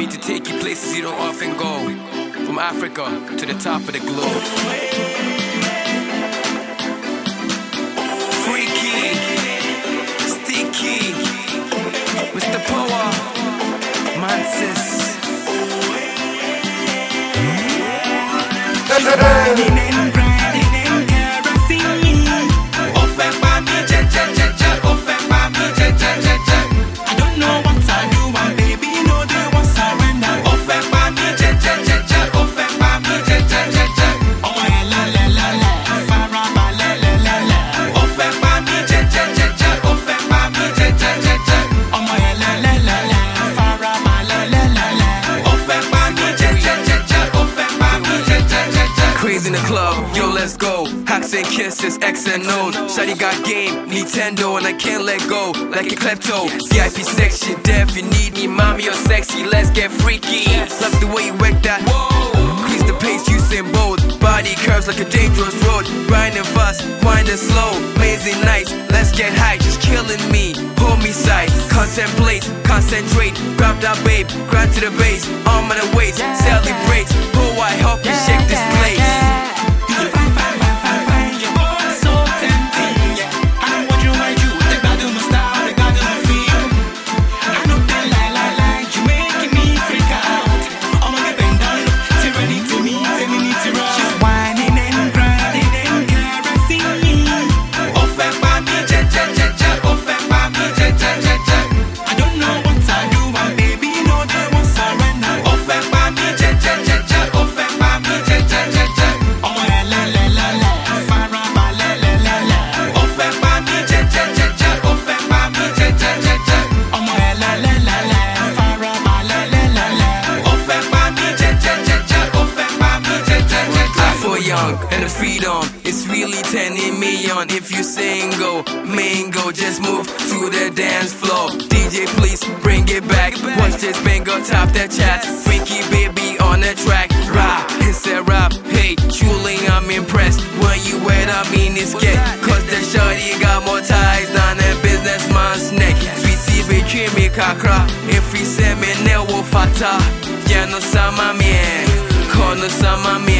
me to take you places you don't often go. From Africa to the top of the globe. Freaky, sticky, Mr. Power, Mansis. Jẹ́jẹ́jẹ́jẹ́. In the club, yo, let's go. Hacks and kisses, X and O's. Shawty got game, Nintendo, and I can't let go. Like a klepto, VIP section, deaf. You need me, mommy, you're sexy. Let's get freaky. Love the way you work that. Increase the pace, you sing bold. Body curves like a dangerous road. Grinding fast, winding slow. Amazing nights, let's get high. Just killing me, sight. Contemplate, concentrate. Grab that babe, grind to the base. Arm on the waist, celebrate. And the freedom. It's really turning me on if you single. Mingo just move to the dance floor. Dj please bring it back. Watch this bingo top that chat freaky baby on the track. Rap it's a rap hey truly i'm impressed. When you wear i mean it's get cause the shorty got more ties than a businessman's neck. Sweetie between me kakra if we say me ne wo fata yeah no sama man Corner summer man